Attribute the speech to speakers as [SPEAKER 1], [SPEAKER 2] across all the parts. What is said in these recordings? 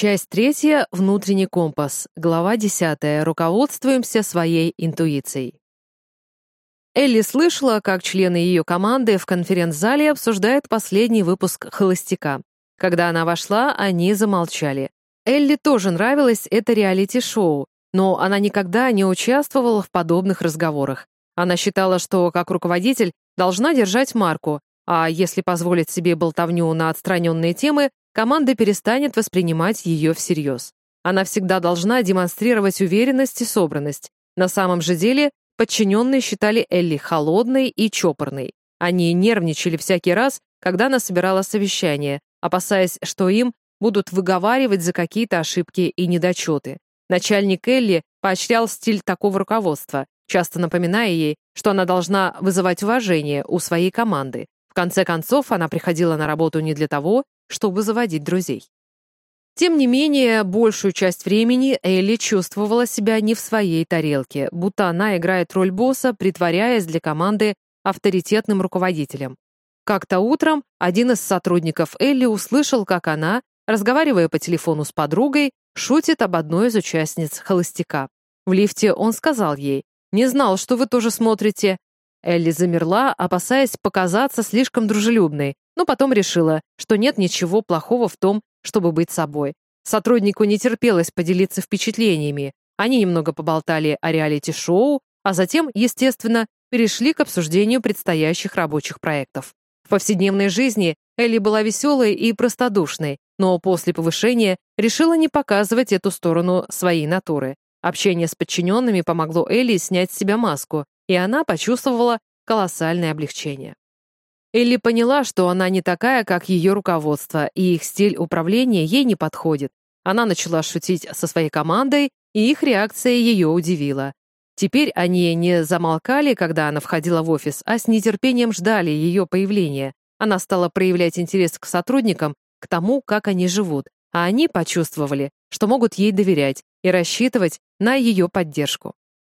[SPEAKER 1] Часть третья. Внутренний компас. Глава десятая. Руководствуемся своей интуицией. Элли слышала, как члены ее команды в конференц-зале обсуждают последний выпуск «Холостяка». Когда она вошла, они замолчали. Элли тоже нравилось это реалити-шоу, но она никогда не участвовала в подобных разговорах. Она считала, что, как руководитель, должна держать марку, а если позволить себе болтовню на отстраненные темы, команда перестанет воспринимать ее всерьез. Она всегда должна демонстрировать уверенность и собранность. На самом же деле, подчиненные считали Элли холодной и чопорной. Они нервничали всякий раз, когда она собирала совещание, опасаясь, что им будут выговаривать за какие-то ошибки и недочеты. Начальник Элли поощрял стиль такого руководства, часто напоминая ей, что она должна вызывать уважение у своей команды. В конце концов, она приходила на работу не для того, чтобы заводить друзей. Тем не менее, большую часть времени Элли чувствовала себя не в своей тарелке, будто она играет роль босса, притворяясь для команды авторитетным руководителем. Как-то утром один из сотрудников Элли услышал, как она, разговаривая по телефону с подругой, шутит об одной из участниц «Холостяка». В лифте он сказал ей, «Не знал, что вы тоже смотрите». Элли замерла, опасаясь показаться слишком дружелюбной, но потом решила, что нет ничего плохого в том, чтобы быть собой. Сотруднику не терпелось поделиться впечатлениями. Они немного поболтали о реалити-шоу, а затем, естественно, перешли к обсуждению предстоящих рабочих проектов. В повседневной жизни Элли была веселой и простодушной, но после повышения решила не показывать эту сторону своей натуры. Общение с подчиненными помогло Элли снять с себя маску, и она почувствовала колоссальное облегчение. Элли поняла, что она не такая, как ее руководство, и их стиль управления ей не подходит. Она начала шутить со своей командой, и их реакция ее удивила. Теперь они не замолкали, когда она входила в офис, а с нетерпением ждали ее появления. Она стала проявлять интерес к сотрудникам, к тому, как они живут, а они почувствовали, что могут ей доверять и рассчитывать на ее поддержку.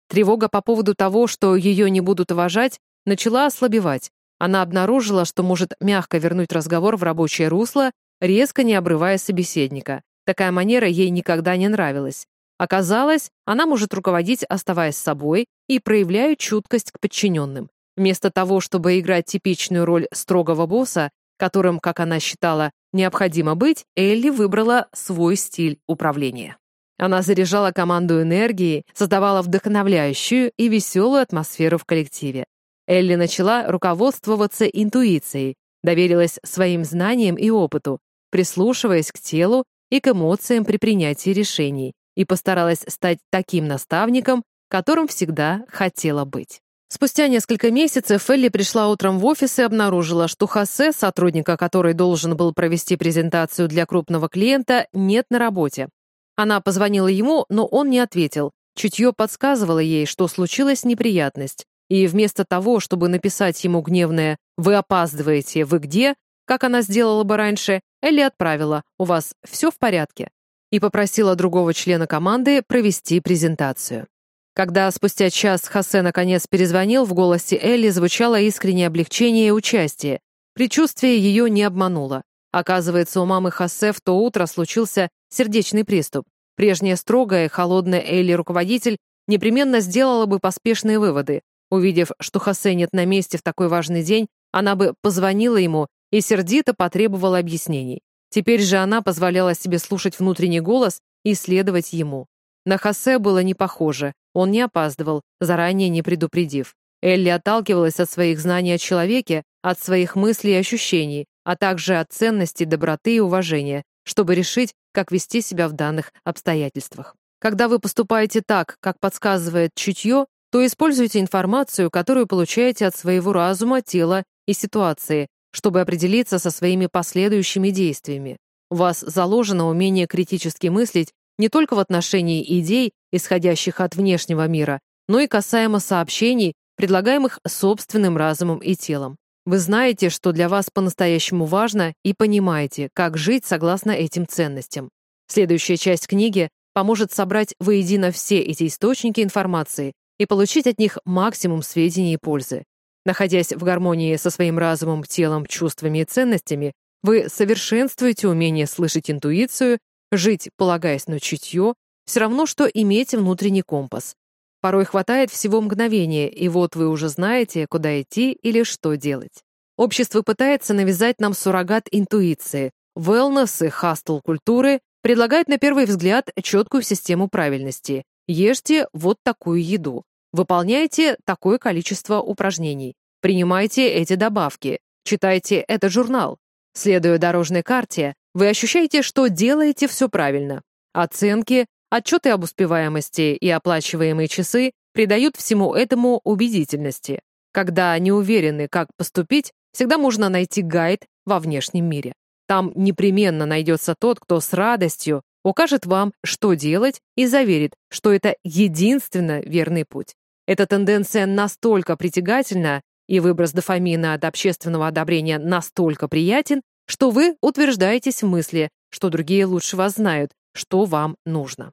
[SPEAKER 1] Тревога по поводу того, что ее не будут уважать, начала ослабевать, она обнаружила, что может мягко вернуть разговор в рабочее русло, резко не обрывая собеседника. Такая манера ей никогда не нравилась. Оказалось, она может руководить, оставаясь собой, и проявляя чуткость к подчиненным. Вместо того, чтобы играть типичную роль строгого босса, которым, как она считала, необходимо быть, Элли выбрала свой стиль управления. Она заряжала команду энергией, создавала вдохновляющую и веселую атмосферу в коллективе. Элли начала руководствоваться интуицией, доверилась своим знаниям и опыту, прислушиваясь к телу и к эмоциям при принятии решений, и постаралась стать таким наставником, которым всегда хотела быть. Спустя несколько месяцев Элли пришла утром в офис и обнаружила, что Хосе, сотрудника, который должен был провести презентацию для крупного клиента, нет на работе. Она позвонила ему, но он не ответил. Чутье подсказывало ей, что случилась неприятность. И вместо того, чтобы написать ему гневное «Вы опаздываете, вы где?», как она сделала бы раньше, Элли отправила «У вас все в порядке?» и попросила другого члена команды провести презентацию. Когда спустя час Хосе наконец перезвонил, в голосе Элли звучало искреннее облегчение и участие. Предчувствие ее не обмануло. Оказывается, у мамы Хосе в то утро случился сердечный приступ. Прежняя строгая, холодная Элли руководитель непременно сделала бы поспешные выводы. Увидев, что Хосе нет на месте в такой важный день, она бы позвонила ему и сердито потребовала объяснений. Теперь же она позволяла себе слушать внутренний голос и следовать ему. На Хосе было не похоже, он не опаздывал, заранее не предупредив. Элли отталкивалась от своих знаний о человеке, от своих мыслей и ощущений, а также от ценности, доброты и уважения, чтобы решить, как вести себя в данных обстоятельствах. Когда вы поступаете так, как подсказывает чутье, то используйте информацию, которую получаете от своего разума, тела и ситуации, чтобы определиться со своими последующими действиями. У вас заложено умение критически мыслить не только в отношении идей, исходящих от внешнего мира, но и касаемо сообщений, предлагаемых собственным разумом и телом. Вы знаете, что для вас по-настоящему важно, и понимаете, как жить согласно этим ценностям. Следующая часть книги поможет собрать воедино все эти источники информации и получить от них максимум сведений и пользы. Находясь в гармонии со своим разумом, телом, чувствами и ценностями, вы совершенствуете умение слышать интуицию, Жить, полагаясь на чутье, все равно, что иметь внутренний компас. Порой хватает всего мгновения, и вот вы уже знаете, куда идти или что делать. Общество пытается навязать нам суррогат интуиции. Wellness и хастл культуры предлагают на первый взгляд четкую систему правильности. Ешьте вот такую еду. Выполняйте такое количество упражнений. Принимайте эти добавки. Читайте этот журнал. Следуя дорожной карте, вы ощущаете, что делаете все правильно. Оценки, отчеты об успеваемости и оплачиваемые часы придают всему этому убедительности. Когда не уверены, как поступить, всегда можно найти гайд во внешнем мире. Там непременно найдется тот, кто с радостью укажет вам, что делать, и заверит, что это единственно верный путь. Эта тенденция настолько притягательна, и выброс дофамина от общественного одобрения настолько приятен, что вы утверждаетесь в мысли, что другие лучше вас знают, что вам нужно.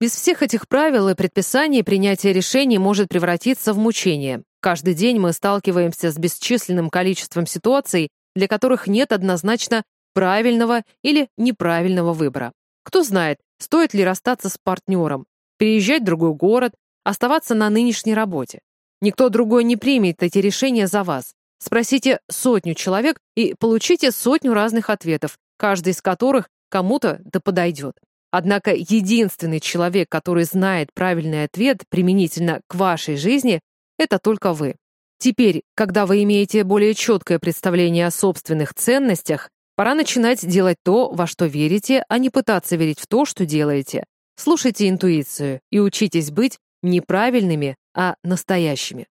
[SPEAKER 1] Без всех этих правил и предписаний принятие решений может превратиться в мучение. Каждый день мы сталкиваемся с бесчисленным количеством ситуаций, для которых нет однозначно правильного или неправильного выбора. Кто знает, стоит ли расстаться с партнером, переезжать в другой город, оставаться на нынешней работе. Никто другой не примет эти решения за вас. Спросите сотню человек и получите сотню разных ответов, каждый из которых кому-то да подойдет. Однако единственный человек, который знает правильный ответ применительно к вашей жизни, это только вы. Теперь, когда вы имеете более четкое представление о собственных ценностях, пора начинать делать то, во что верите, а не пытаться верить в то, что делаете. Слушайте интуицию и учитесь быть неправильными, а настоящими.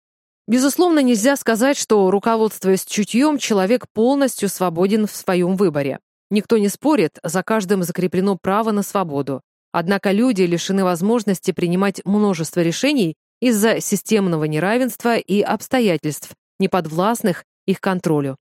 [SPEAKER 1] Безусловно, нельзя сказать, что, руководствуясь чутьем, человек полностью свободен в своем выборе. Никто не спорит, за каждым закреплено право на свободу. Однако люди лишены возможности принимать множество решений из-за системного неравенства и обстоятельств, неподвластных их контролю.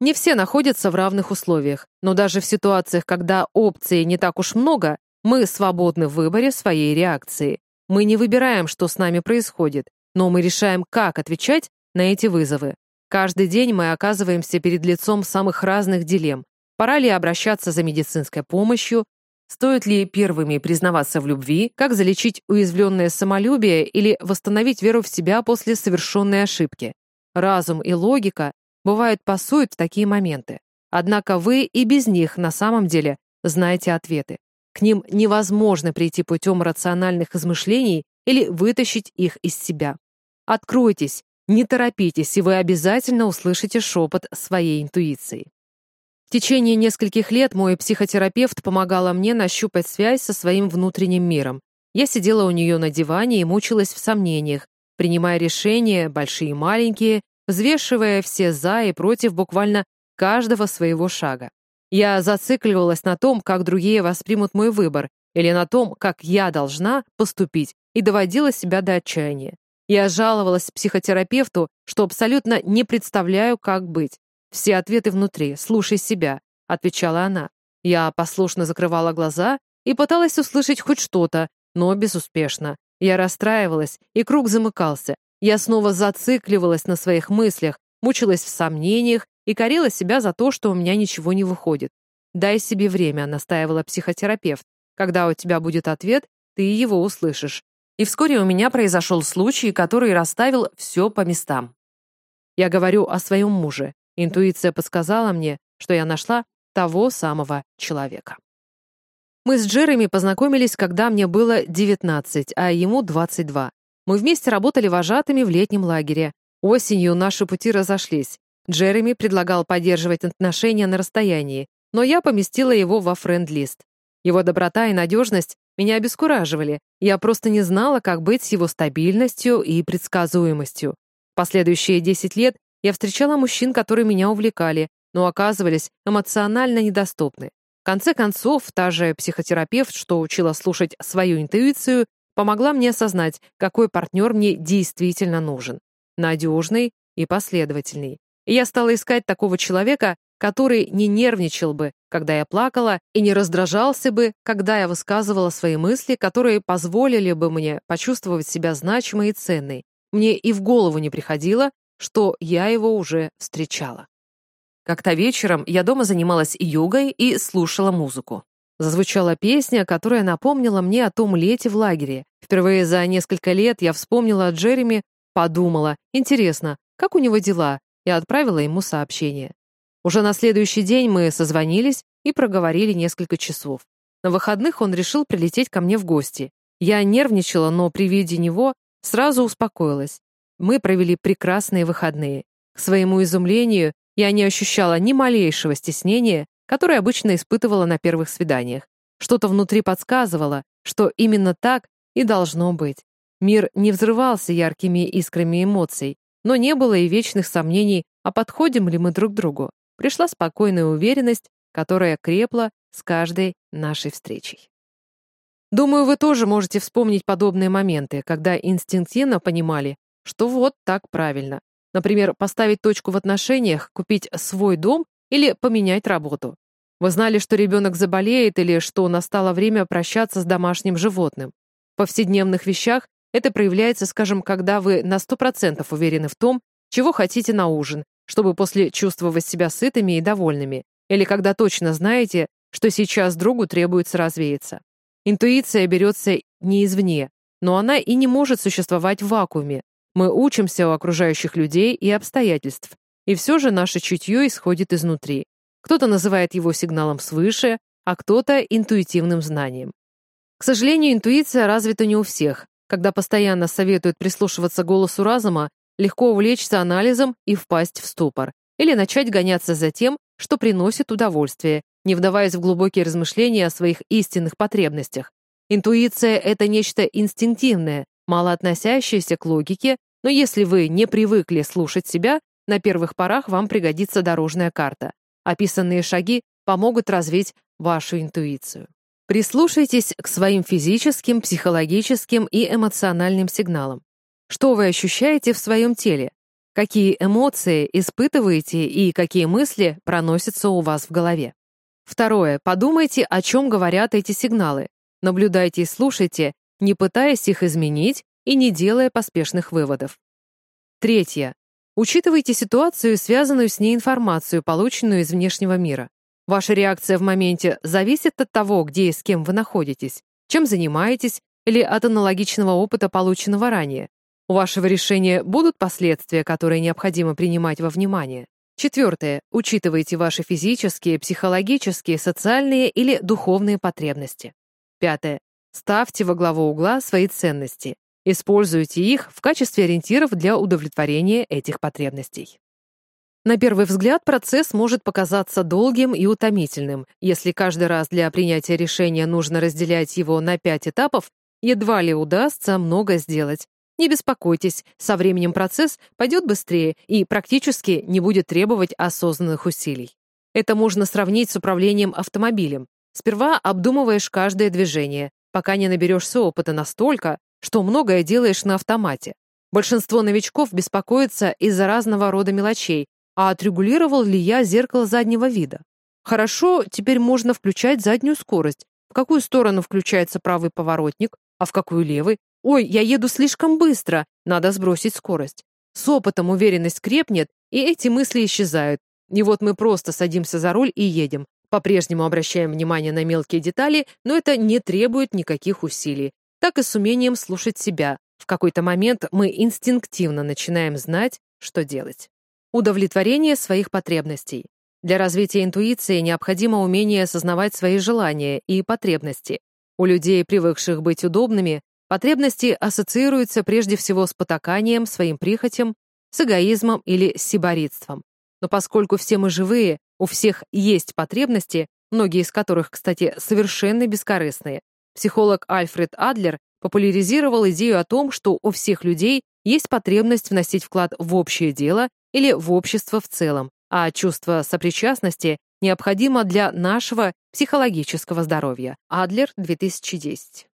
[SPEAKER 1] Не все находятся в равных условиях, но даже в ситуациях, когда опций не так уж много, мы свободны в выборе своей реакции. Мы не выбираем, что с нами происходит, но мы решаем, как отвечать на эти вызовы. Каждый день мы оказываемся перед лицом самых разных дилемм. Пора ли обращаться за медицинской помощью? Стоит ли первыми признаваться в любви? Как залечить уязвленное самолюбие или восстановить веру в себя после совершенной ошибки? Разум и логика бывают пасуют в такие моменты. Однако вы и без них на самом деле знаете ответы. К ним невозможно прийти путем рациональных измышлений или вытащить их из себя. Откройтесь, не торопитесь, и вы обязательно услышите шепот своей интуиции. В течение нескольких лет мой психотерапевт помогала мне нащупать связь со своим внутренним миром. Я сидела у нее на диване и мучилась в сомнениях, принимая решения, большие и маленькие, взвешивая все «за» и «против» буквально каждого своего шага. Я зацикливалась на том, как другие воспримут мой выбор, или на том, как я должна поступить, и доводила себя до отчаяния. Я жаловалась психотерапевту, что абсолютно не представляю, как быть. «Все ответы внутри, слушай себя», — отвечала она. Я послушно закрывала глаза и пыталась услышать хоть что-то, но безуспешно. Я расстраивалась, и круг замыкался. Я снова зацикливалась на своих мыслях, мучилась в сомнениях и корила себя за то, что у меня ничего не выходит. «Дай себе время», — настаивала психотерапевт. «Когда у тебя будет ответ, ты его услышишь». И вскоре у меня произошел случай, который расставил все по местам. Я говорю о своем муже. Интуиция подсказала мне, что я нашла того самого человека. Мы с Джереми познакомились, когда мне было 19, а ему 22. Мы вместе работали вожатыми в летнем лагере. Осенью наши пути разошлись. Джереми предлагал поддерживать отношения на расстоянии, но я поместила его во френд-лист. Его доброта и надежность меня обескураживали. Я просто не знала, как быть с его стабильностью и предсказуемостью. Последующие 10 лет я встречала мужчин, которые меня увлекали, но оказывались эмоционально недоступны. В конце концов, та же психотерапевт, что учила слушать свою интуицию, помогла мне осознать, какой партнер мне действительно нужен. Надежный и последовательный. И я стала искать такого человека, который не нервничал бы, когда я плакала, и не раздражался бы, когда я высказывала свои мысли, которые позволили бы мне почувствовать себя значимой и ценной. Мне и в голову не приходило, что я его уже встречала. Как-то вечером я дома занималась йогой и слушала музыку. Зазвучала песня, которая напомнила мне о том лете в лагере. Впервые за несколько лет я вспомнила о Джереми, подумала, интересно, как у него дела, и отправила ему сообщение. Уже на следующий день мы созвонились и проговорили несколько часов. На выходных он решил прилететь ко мне в гости. Я нервничала, но при виде него сразу успокоилась. Мы провели прекрасные выходные. К своему изумлению, я не ощущала ни малейшего стеснения, которое обычно испытывала на первых свиданиях. Что-то внутри подсказывало, что именно так и должно быть. Мир не взрывался яркими искрами эмоций, но не было и вечных сомнений, а подходим ли мы друг к другу. Пришла спокойная уверенность, которая крепла с каждой нашей встречей. Думаю, вы тоже можете вспомнить подобные моменты, когда инстинктивно понимали, что вот так правильно. Например, поставить точку в отношениях, купить свой дом или поменять работу. Вы знали, что ребенок заболеет или что настало время прощаться с домашним животным. В повседневных вещах это проявляется, скажем, когда вы на 100% уверены в том, чего хотите на ужин, чтобы после чувствовать себя сытыми и довольными, или когда точно знаете, что сейчас другу требуется развеяться. Интуиция берется не извне, но она и не может существовать в вакууме. Мы учимся у окружающих людей и обстоятельств, и все же наше чутье исходит изнутри. Кто-то называет его сигналом свыше, а кто-то интуитивным знанием. К сожалению, интуиция развита не у всех. Когда постоянно советуют прислушиваться голосу разума, легко увлечься анализом и впасть в ступор, или начать гоняться за тем, что приносит удовольствие, не вдаваясь в глубокие размышления о своих истинных потребностях. Интуиция — это нечто инстинктивное, мало относящееся к логике, но если вы не привыкли слушать себя, на первых порах вам пригодится дорожная карта. Описанные шаги помогут развить вашу интуицию. Прислушайтесь к своим физическим, психологическим и эмоциональным сигналам. Что вы ощущаете в своем теле? Какие эмоции испытываете и какие мысли проносятся у вас в голове? Второе. Подумайте, о чем говорят эти сигналы. Наблюдайте и слушайте, не пытаясь их изменить и не делая поспешных выводов. Третье. Учитывайте ситуацию, связанную с ней информацию, полученную из внешнего мира. Ваша реакция в моменте зависит от того, где и с кем вы находитесь, чем занимаетесь или от аналогичного опыта, полученного ранее. У вашего решения будут последствия, которые необходимо принимать во внимание. Четвертое. Учитывайте ваши физические, психологические, социальные или духовные потребности. Пятое. Ставьте во главу угла свои ценности. Используйте их в качестве ориентиров для удовлетворения этих потребностей. На первый взгляд процесс может показаться долгим и утомительным. Если каждый раз для принятия решения нужно разделять его на пять этапов, едва ли удастся много сделать. Не беспокойтесь, со временем процесс пойдет быстрее и практически не будет требовать осознанных усилий. Это можно сравнить с управлением автомобилем. Сперва обдумываешь каждое движение, пока не наберешься опыта настолько, что многое делаешь на автомате. Большинство новичков беспокоится из-за разного рода мелочей, а отрегулировал ли я зеркало заднего вида. Хорошо, теперь можно включать заднюю скорость. В какую сторону включается правый поворотник, а в какую левый? Ой, я еду слишком быстро, надо сбросить скорость. С опытом уверенность крепнет, и эти мысли исчезают. И вот мы просто садимся за руль и едем. По-прежнему обращаем внимание на мелкие детали, но это не требует никаких усилий так и с умением слушать себя. В какой-то момент мы инстинктивно начинаем знать, что делать. Удовлетворение своих потребностей. Для развития интуиции необходимо умение осознавать свои желания и потребности. У людей, привыкших быть удобными, потребности ассоциируются прежде всего с потаканием, своим прихотям, с эгоизмом или сиборитством. Но поскольку все мы живые, у всех есть потребности, многие из которых, кстати, совершенно бескорыстные, Психолог Альфред Адлер популяризировал идею о том, что у всех людей есть потребность вносить вклад в общее дело или в общество в целом, а чувство сопричастности необходимо для нашего психологического здоровья. Адлер, 2010.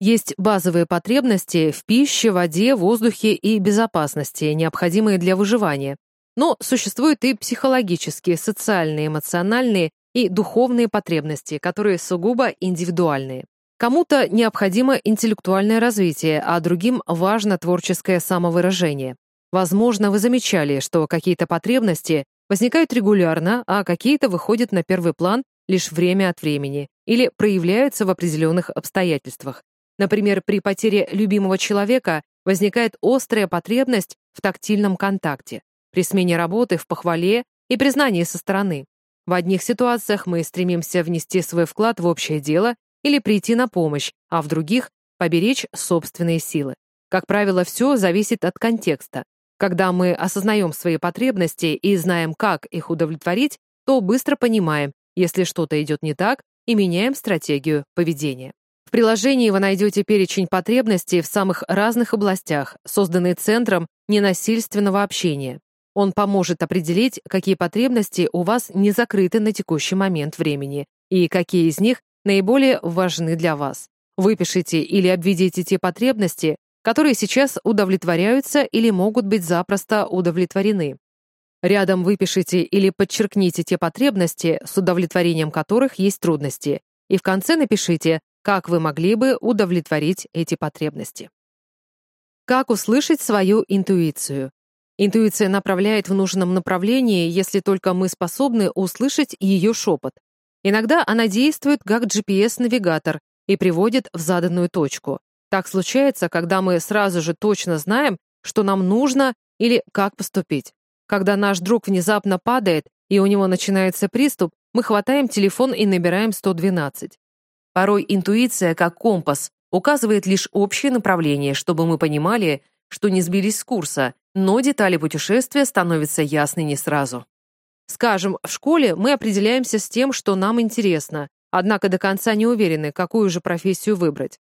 [SPEAKER 1] Есть базовые потребности в пище, воде, воздухе и безопасности, необходимые для выживания. Но существуют и психологические, социальные, эмоциональные и духовные потребности, которые сугубо индивидуальные. Кому-то необходимо интеллектуальное развитие, а другим важно творческое самовыражение. Возможно, вы замечали, что какие-то потребности возникают регулярно, а какие-то выходят на первый план лишь время от времени или проявляются в определенных обстоятельствах. Например, при потере любимого человека возникает острая потребность в тактильном контакте, при смене работы в похвале и признании со стороны. В одних ситуациях мы стремимся внести свой вклад в общее дело или прийти на помощь, а в других — поберечь собственные силы. Как правило, все зависит от контекста. Когда мы осознаем свои потребности и знаем, как их удовлетворить, то быстро понимаем, если что-то идет не так, и меняем стратегию поведения. В приложении вы найдете перечень потребностей в самых разных областях, созданный Центром ненасильственного общения. Он поможет определить, какие потребности у вас не закрыты на текущий момент времени и какие из них наиболее важны для вас. Выпишите или обведите те потребности, которые сейчас удовлетворяются или могут быть запросто удовлетворены. Рядом выпишите или подчеркните те потребности, с удовлетворением которых есть трудности, и в конце напишите, как вы могли бы удовлетворить эти потребности. Как услышать свою интуицию? Интуиция направляет в нужном направлении, если только мы способны услышать ее шепот. Иногда она действует как GPS-навигатор и приводит в заданную точку. Так случается, когда мы сразу же точно знаем, что нам нужно или как поступить. Когда наш друг внезапно падает, и у него начинается приступ, мы хватаем телефон и набираем 112. Порой интуиция, как компас, указывает лишь общее направление, чтобы мы понимали, что не сбились с курса, но детали путешествия становятся ясны не сразу. Скажем, в школе мы определяемся с тем, что нам интересно, однако до конца не уверены, какую же профессию выбрать.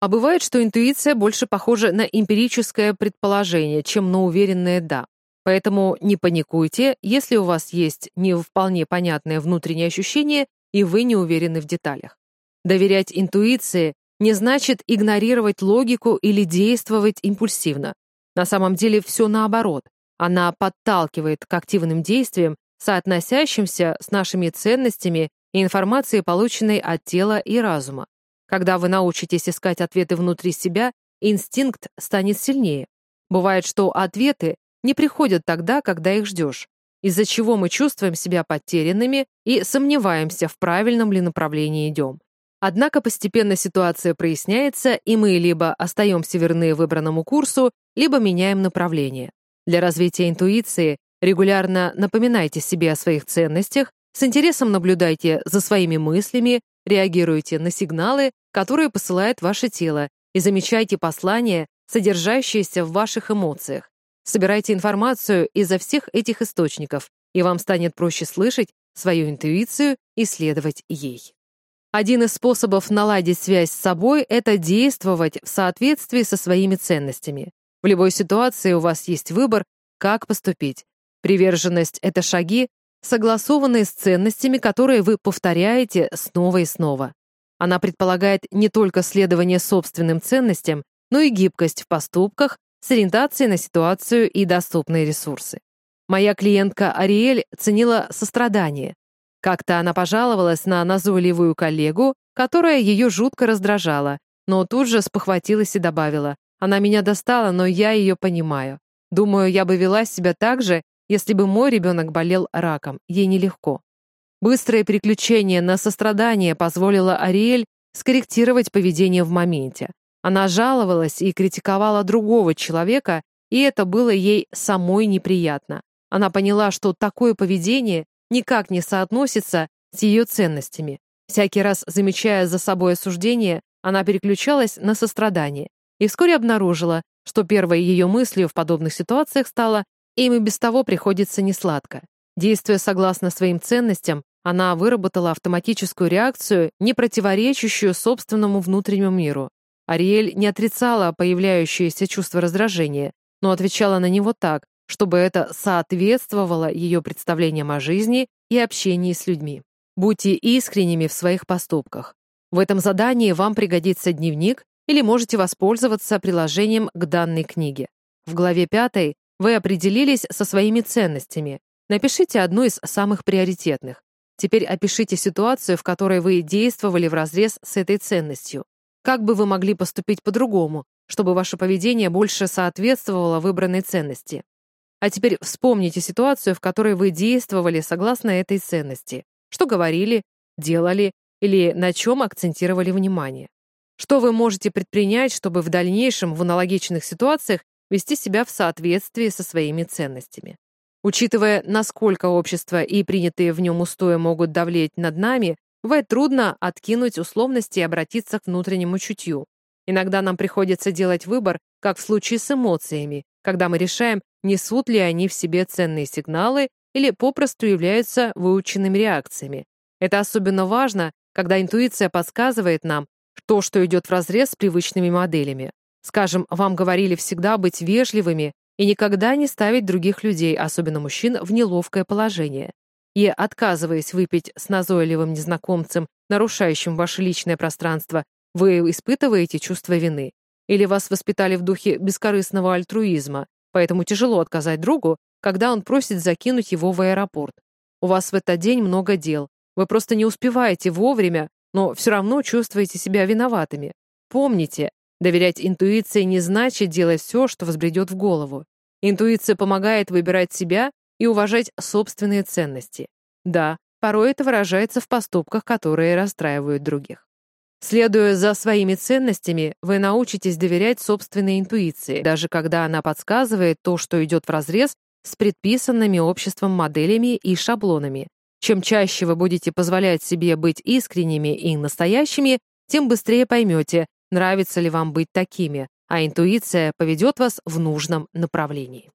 [SPEAKER 1] А бывает, что интуиция больше похожа на эмпирическое предположение, чем на уверенное «да». Поэтому не паникуйте, если у вас есть не вполне понятное внутреннее ощущение и вы не уверены в деталях. Доверять интуиции не значит игнорировать логику или действовать импульсивно. На самом деле все наоборот. Она подталкивает к активным действиям, соотносящимся с нашими ценностями и информацией, полученной от тела и разума. Когда вы научитесь искать ответы внутри себя, инстинкт станет сильнее. Бывает, что ответы не приходят тогда, когда их ждешь, из-за чего мы чувствуем себя потерянными и сомневаемся, в правильном ли направлении идем. Однако постепенно ситуация проясняется, и мы либо остаемся верны выбранному курсу, либо меняем направление. Для развития интуиции регулярно напоминайте себе о своих ценностях, с интересом наблюдайте за своими мыслями, реагируйте на сигналы, которые посылает ваше тело, и замечайте послания, содержащиеся в ваших эмоциях. Собирайте информацию изо всех этих источников, и вам станет проще слышать свою интуицию и следовать ей. Один из способов наладить связь с собой — это действовать в соответствии со своими ценностями. В любой ситуации у вас есть выбор, как поступить. Приверженность — это шаги, согласованные с ценностями, которые вы повторяете снова и снова. Она предполагает не только следование собственным ценностям, но и гибкость в поступках, с ориентацией на ситуацию и доступные ресурсы. Моя клиентка Ариэль ценила сострадание. Как-то она пожаловалась на назойливую коллегу, которая ее жутко раздражала, но тут же спохватилась и добавила, «Она меня достала, но я ее понимаю. Думаю, я бы вела себя так же, если бы мой ребенок болел раком. Ей нелегко». Быстрое переключение на сострадание позволило Ариэль скорректировать поведение в моменте. Она жаловалась и критиковала другого человека, и это было ей самой неприятно. Она поняла, что такое поведение никак не соотносится с ее ценностями. Всякий раз замечая за собой осуждение, она переключалась на сострадание и вскоре обнаружила, что первой ее мыслью в подобных ситуациях стало «им и без того приходится несладко». Действуя согласно своим ценностям, она выработала автоматическую реакцию, не противоречащую собственному внутреннему миру. Ариэль не отрицала появляющееся чувство раздражения, но отвечала на него так, чтобы это соответствовало ее представлениям о жизни и общении с людьми. Будьте искренними в своих поступках. В этом задании вам пригодится дневник или можете воспользоваться приложением к данной книге. В главе 5 вы определились со своими ценностями. Напишите одну из самых приоритетных. Теперь опишите ситуацию, в которой вы действовали вразрез с этой ценностью. Как бы вы могли поступить по-другому, чтобы ваше поведение больше соответствовало выбранной ценности? А теперь вспомните ситуацию, в которой вы действовали согласно этой ценности. Что говорили, делали или на чем акцентировали внимание. Что вы можете предпринять, чтобы в дальнейшем в аналогичных ситуациях вести себя в соответствии со своими ценностями? Учитывая, насколько общество и принятые в нем устои могут давлеть над нами, бывает трудно откинуть условности и обратиться к внутреннему чутью. Иногда нам приходится делать выбор, как в случае с эмоциями, когда мы решаем, несут ли они в себе ценные сигналы или попросту являются выученными реакциями. Это особенно важно, когда интуиция подсказывает нам то, что идет вразрез с привычными моделями. Скажем, вам говорили всегда быть вежливыми и никогда не ставить других людей, особенно мужчин, в неловкое положение. И, отказываясь выпить с назойливым незнакомцем, нарушающим ваше личное пространство, вы испытываете чувство вины. Или вас воспитали в духе бескорыстного альтруизма, поэтому тяжело отказать другу, когда он просит закинуть его в аэропорт. У вас в этот день много дел. Вы просто не успеваете вовремя, но все равно чувствуете себя виноватыми. Помните, доверять интуиции не значит делать все, что взбредет в голову. Интуиция помогает выбирать себя и уважать собственные ценности. Да, порой это выражается в поступках, которые расстраивают других. Следуя за своими ценностями, вы научитесь доверять собственной интуиции, даже когда она подсказывает то, что идет вразрез с предписанными обществом моделями и шаблонами. Чем чаще вы будете позволять себе быть искренними и настоящими, тем быстрее поймете, нравится ли вам быть такими, а интуиция поведет вас в нужном направлении.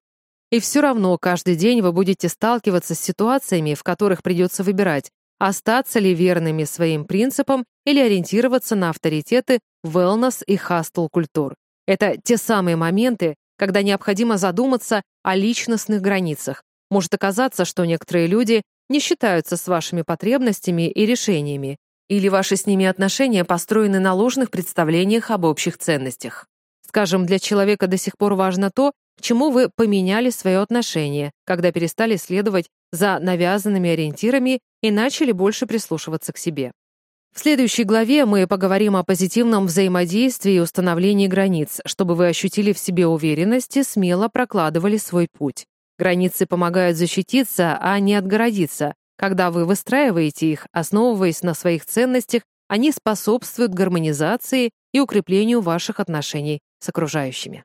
[SPEAKER 1] И все равно каждый день вы будете сталкиваться с ситуациями, в которых придется выбирать, остаться ли верными своим принципам или ориентироваться на авторитеты wellness и хастл культур. Это те самые моменты, когда необходимо задуматься о личностных границах. Может оказаться, что некоторые люди не считаются с вашими потребностями и решениями, или ваши с ними отношения построены на ложных представлениях об общих ценностях. Скажем, для человека до сих пор важно то, к чему вы поменяли свое отношение, когда перестали следовать за навязанными ориентирами и начали больше прислушиваться к себе. В следующей главе мы поговорим о позитивном взаимодействии и установлении границ, чтобы вы ощутили в себе уверенность и смело прокладывали свой путь. Границы помогают защититься, а не отгородиться. Когда вы выстраиваете их, основываясь на своих ценностях, они способствуют гармонизации и укреплению ваших отношений с окружающими.